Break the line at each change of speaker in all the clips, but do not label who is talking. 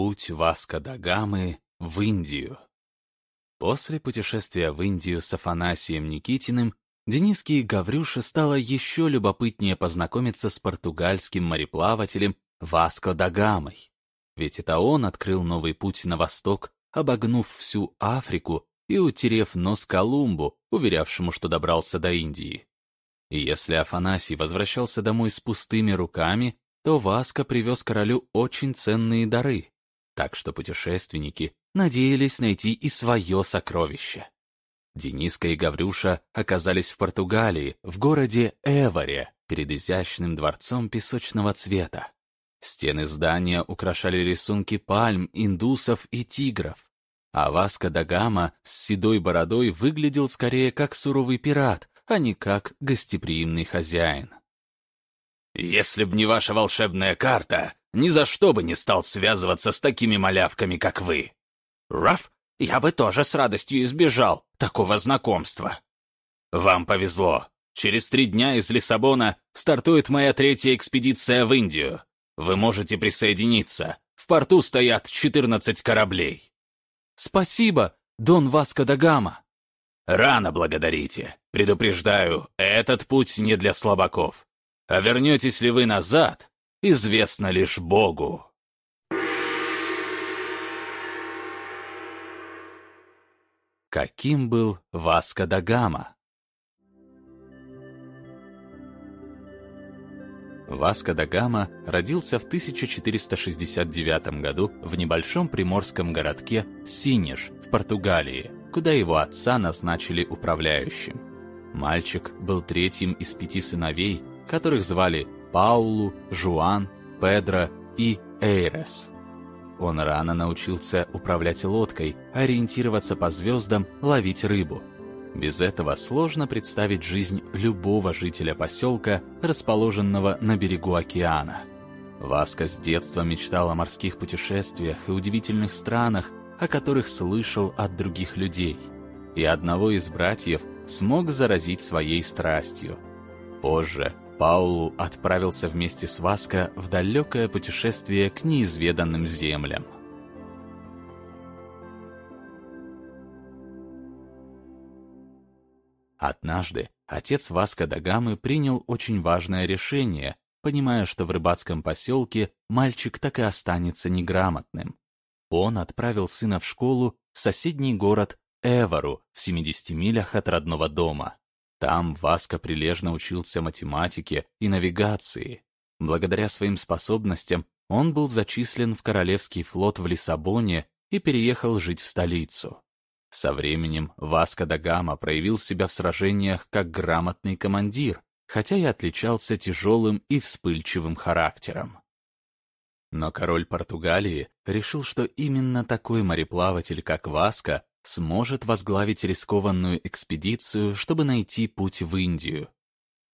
Путь Васко да Гамы в Индию. После путешествия в Индию с Афанасием Никитиным Дениске и Гаврюше стало еще любопытнее познакомиться с португальским мореплавателем Васко да Гамой. Ведь это он открыл новый путь на восток, обогнув всю Африку и утерев нос Колумбу, уверявшему, что добрался до Индии. И если Афанасий возвращался домой с пустыми руками, то Васко привез королю очень ценные дары, так что путешественники надеялись найти и свое сокровище. Дениска и Гаврюша оказались в Португалии, в городе Эваре, перед изящным дворцом песочного цвета. Стены здания украшали рисунки пальм, индусов и тигров. А Васко да Гама с седой бородой выглядел скорее как суровый пират, а не как гостеприимный хозяин.
«Если б не ваша волшебная карта, ни за что бы не стал связываться с такими малявками, как вы. Раф, я бы тоже с радостью избежал такого знакомства. Вам повезло. Через три дня из Лиссабона стартует моя третья экспедиция в Индию. Вы можете присоединиться. В порту стоят 14 кораблей.
Спасибо, Дон Васко да Гама.
Рано благодарите. Предупреждаю, этот путь не для слабаков. А вернетесь ли вы назад, известно лишь Богу.
Каким был Васко да Гама? Васко да Гама родился в 1469 году в небольшом приморском городке Синеж в Португалии, куда его отца назначили управляющим. Мальчик был третьим из пяти сыновей, которых звали Паулу, Жуан, Педро и Эйрес. Он рано научился управлять лодкой, ориентироваться по звездам, ловить рыбу – без этого сложно представить жизнь любого жителя поселка, расположенного на берегу океана. Васка с детства мечтал о морских путешествиях и удивительных странах, о которых слышал от других людей. И одного из братьев смог заразить своей страстью. Позже Паулу отправился вместе с Васко в далекое путешествие к неизведанным землям. Однажды отец Васко да Гамы принял очень важное решение, понимая, что в рыбацком поселке мальчик так и останется неграмотным. Он отправил сына в школу в соседний город Эвару в 70 милях от родного дома. Там Васко прилежно учился математике и навигации. Благодаря своим способностям он был зачислен в Королевский флот в Лиссабоне и переехал жить в столицу. Со временем Васко да Гама проявил себя в сражениях как грамотный командир, хотя и отличался тяжелым и вспыльчивым характером. Но король Португалии решил, что именно такой мореплаватель, как Васко, сможет возглавить рискованную экспедицию, чтобы найти путь в Индию.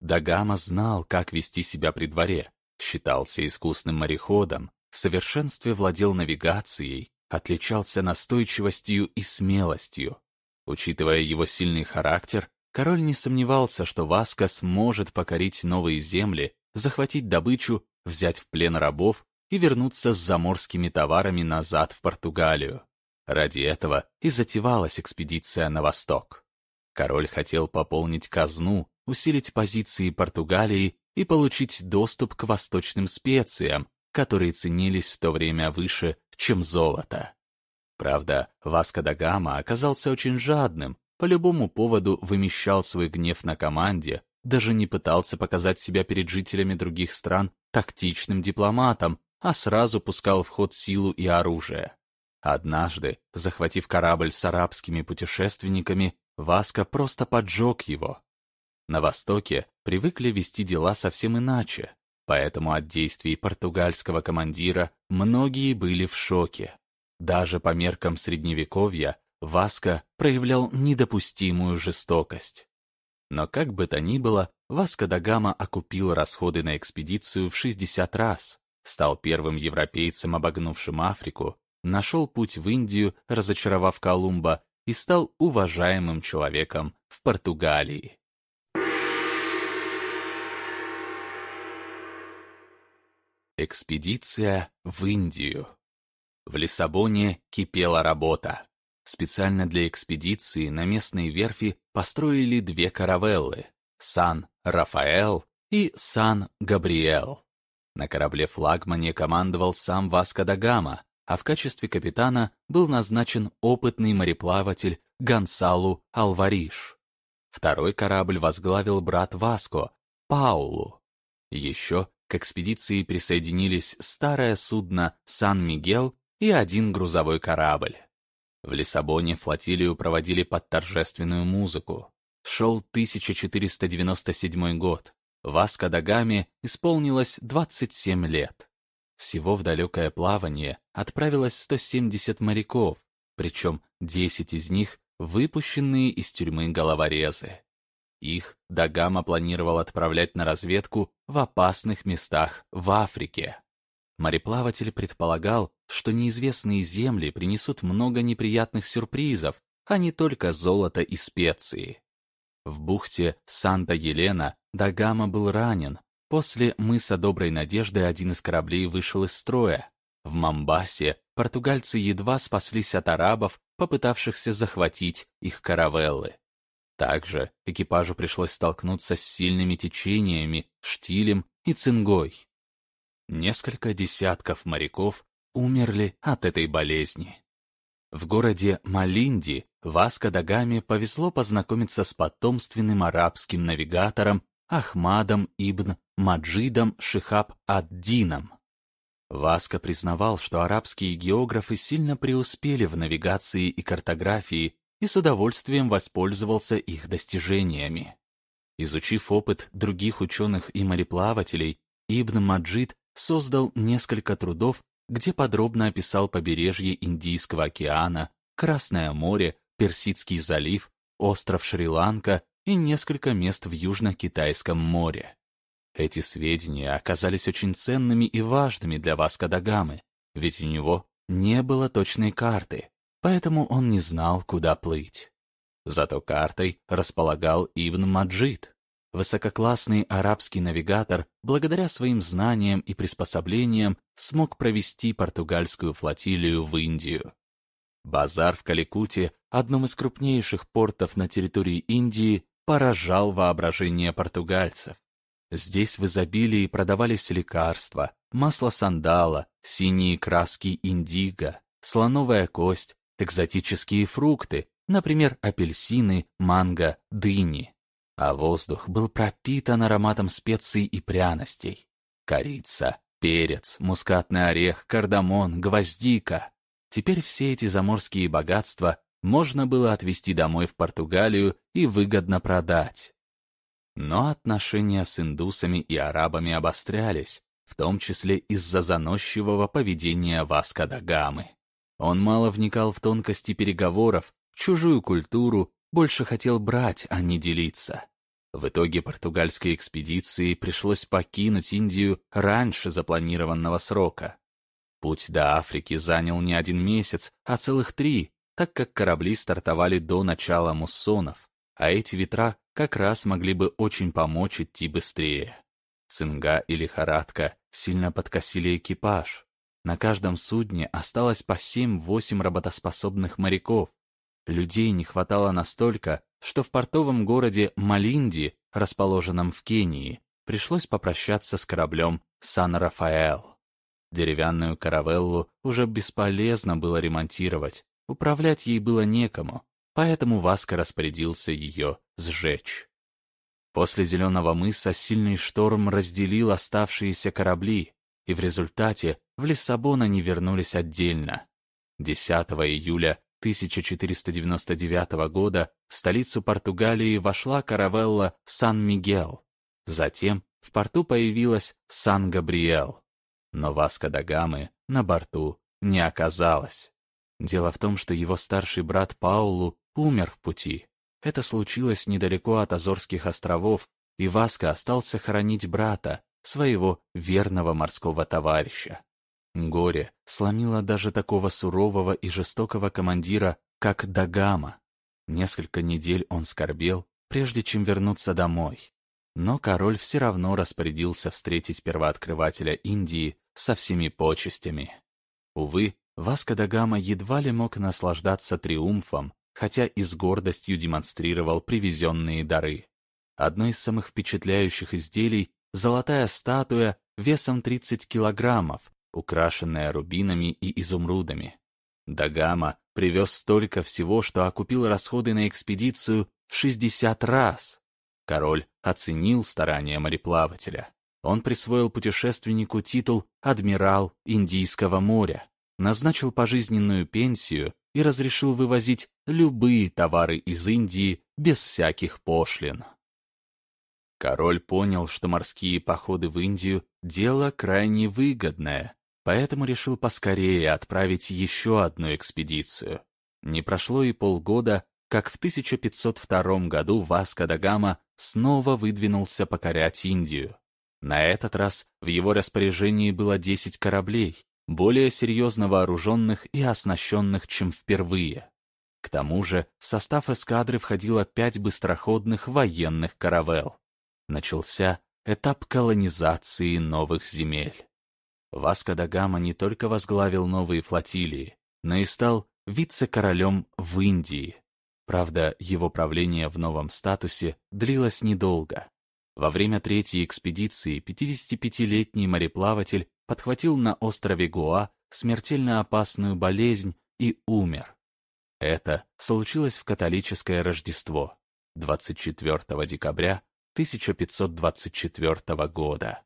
Дагама знал, как вести себя при дворе, считался искусным мореходом, в совершенстве владел навигацией, отличался настойчивостью и смелостью. Учитывая его сильный характер, король не сомневался, что Васка сможет покорить новые земли, захватить добычу, взять в плен рабов и вернуться с заморскими товарами назад в Португалию. Ради этого и затевалась экспедиция на восток. Король хотел пополнить казну, усилить позиции Португалии и получить доступ к восточным специям, которые ценились в то время выше, чем золото. Правда, Васко да Гама оказался очень жадным, по любому поводу вымещал свой гнев на команде, даже не пытался показать себя перед жителями других стран тактичным дипломатом, а сразу пускал в ход силу и оружие. Однажды, захватив корабль с арабскими путешественниками, Васко просто поджег его. На Востоке привыкли вести дела совсем иначе, поэтому от действий португальского командира многие были в шоке. Даже по меркам Средневековья Васко проявлял недопустимую жестокость. Но как бы то ни было, Васко да Гама окупил расходы на экспедицию в 60 раз, стал первым европейцем, обогнувшим Африку, нашел путь в Индию, разочаровав Колумба, и стал уважаемым человеком в Португалии. Экспедиция в Индию В Лиссабоне кипела работа. Специально для экспедиции на местной верфи построили две каравеллы — Сан-Рафаэл и Сан-Габриэл. На корабле-флагмане командовал сам Васко да Гама, а в качестве капитана был назначен опытный мореплаватель Гонсалу Алвариш. Второй корабль возглавил брат Васко, Паулу. Еще к экспедиции присоединились старое судно «Сан-Мигел» и один грузовой корабль. В Лиссабоне флотилию проводили под торжественную музыку. Шел 1497 год. Васко да Гаме исполнилось 27 лет. Всего в далекое плавание отправилось 170 моряков, причем 10 из них выпущенные из тюрьмы головорезы. Их Дагама планировал отправлять на разведку в опасных местах в Африке. Мореплаватель предполагал, что неизвестные земли принесут много неприятных сюрпризов, а не только золото и специи. В бухте Санта-Елена Дагама был ранен. После мыса Доброй Надежды один из кораблей вышел из строя. В Мамбасе португальцы едва спаслись от арабов, попытавшихся захватить их каравеллы. Также экипажу пришлось столкнуться с сильными течениями, штилем и цингой. Несколько десятков моряков умерли от этой болезни. В городе Малинди Васко да Гаме повезло познакомиться с потомственным арабским навигатором Ахмадом ибн Маджидом Шихаб ад-Дином. Васко признавал, что арабские географы сильно преуспели в навигации и картографии и с удовольствием воспользовался их достижениями. Изучив опыт других ученых и мореплавателей, Ибн Маджид создал несколько трудов, где подробно описал побережье Индийского океана, Красное море, Персидский залив, остров Шри-Ланка и несколько мест в Южно-Китайском море. Эти сведения оказались очень ценными и важными для Васко да Гамы, ведь у него не было точной карты, поэтому он не знал, куда плыть. Зато картой располагал Ибн Маджид. Высококлассный арабский навигатор, благодаря своим знаниям и приспособлениям, смог провести португальскую флотилию в Индию. Базар в Каликуте, одном из крупнейших портов на территории Индии, поражал воображение португальцев. Здесь в изобилии продавались лекарства, масло сандала, синие краски индиго, слоновая кость, экзотические фрукты, например, апельсины, манго, дыни. А воздух был пропитан ароматом специй и пряностей. Корица, перец, мускатный орех, кардамон, гвоздика. Теперь все эти заморские богатства можно было отвезти домой в Португалию и выгодно продать. Но отношения с индусами и арабами обострялись, в том числе из-за заносчивого поведения Васка да Гамы. Он мало вникал в тонкости переговоров, чужую культуру, больше хотел брать, а не делиться. В итоге португальской экспедиции пришлось покинуть Индию раньше запланированного срока. Путь до Африки занял не один месяц, а целых три, так как корабли стартовали до начала муссонов, а эти ветра как раз могли бы очень помочь идти быстрее. Цинга и лихорадка сильно подкосили экипаж. На каждом судне осталось по 7-8 работоспособных моряков. Людей не хватало настолько, что в портовом городе Малинди, расположенном в Кении, пришлось попрощаться с кораблем «Сан-Рафаэл». Деревянную каравеллу уже бесполезно было ремонтировать, управлять ей было некому, поэтому Васко распорядился ее сжечь. После Зеленого мыса сильный шторм разделил оставшиеся корабли, и в результате в Лиссабон они вернулись отдельно. 10 июля 1499 года в столицу Португалии вошла каравелла «Сан-Мигел». Затем в порту появилась «Сан-Габриэл». Но Васко да Гамы на борту не оказалось. Дело в том, что его старший брат Паулу умер в пути. Это случилось недалеко от Азорских островов, и Васко остался хоронить брата, своего верного морского товарища. Горе сломило даже такого сурового и жестокого командира, как Дагама. Несколько недель он скорбел, прежде чем вернуться домой. Но король все равно распорядился встретить первооткрывателя Индии со всеми почестями. Увы, Васко да Гама едва ли мог наслаждаться триумфом, хотя и с гордостью демонстрировал привезенные дары. Одно из самых впечатляющих изделий — золотая статуя весом 30 килограммов, украшенная рубинами и изумрудами. Дагама привез столько всего, что окупил расходы на экспедицию в 60 раз. Король оценил старания мореплавателя. Он присвоил путешественнику титул «Адмирал Индийского моря», назначил пожизненную пенсию и разрешил вывозить любые товары из Индии без всяких пошлин. Король понял, что морские походы в Индию – дело крайне выгодное, поэтому решил поскорее отправить еще одну экспедицию. Не прошло и полгода, как в 1502 году Васко да Гама снова выдвинулся покорять Индию. На этот раз в его распоряжении было 10 кораблей, более серьезно вооруженных и оснащенных, чем впервые. К тому же в состав эскадры входило пять быстроходных военных каравелл. Начался этап колонизации новых земель. Васко да Гама не только возглавил новые флотилии, но и стал вице-королем в Индии. Правда, его правление в новом статусе длилось недолго. Во время третьей экспедиции 55-летний мореплаватель подхватил на острове Гуа смертельно опасную болезнь и умер. Это случилось в католическое Рождество 24 декабря 1524 года.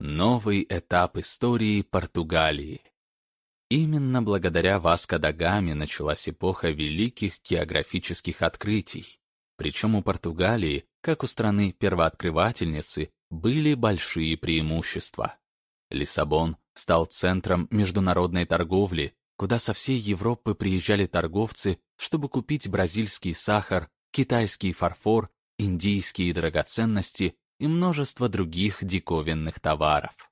Новый этап истории Португалии. Именно благодаря Васко да Гаме началась эпоха великих географических открытий. Причем у Португалии, как у страны первооткрывательницы, были большие преимущества. Лиссабон стал центром международной торговли, куда со всей Европы приезжали торговцы, чтобы купить бразильский сахар, китайский фарфор, индийские драгоценности и множество других диковинных товаров.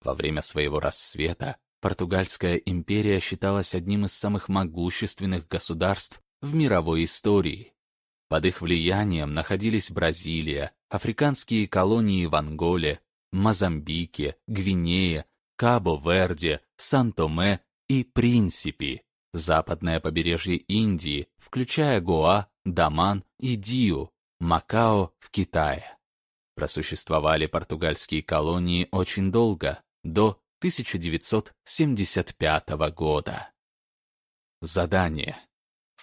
Во время своего рассвета Португальская империя считалась одним из самых могущественных государств в мировой истории. Под их влиянием находились Бразилия, африканские колонии в Анголе, Мозамбике, Гвинее, Кабо-Верде, Сан-Томе и Принсипи, западное побережье Индии, включая Гоа, Даман и Диу, Макао в Китае. Просуществовали португальские колонии очень долго, до 1975 года. Задание.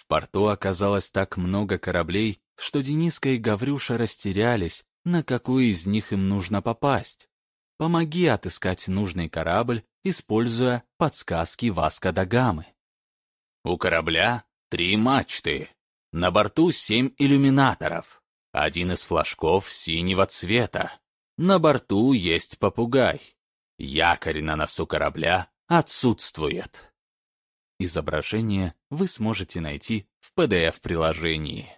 Порту оказалось так много кораблей, что Дениска и Гаврюша растерялись, на какой из них им нужно попасть. Помоги отыскать нужный корабль, используя подсказки Васка да. У корабля три мачты. На борту семь иллюминаторов. Один из флажков синего цвета. На борту есть попугай. Якорь на носу корабля отсутствует. Изображение вы сможете найти в PDF-приложении.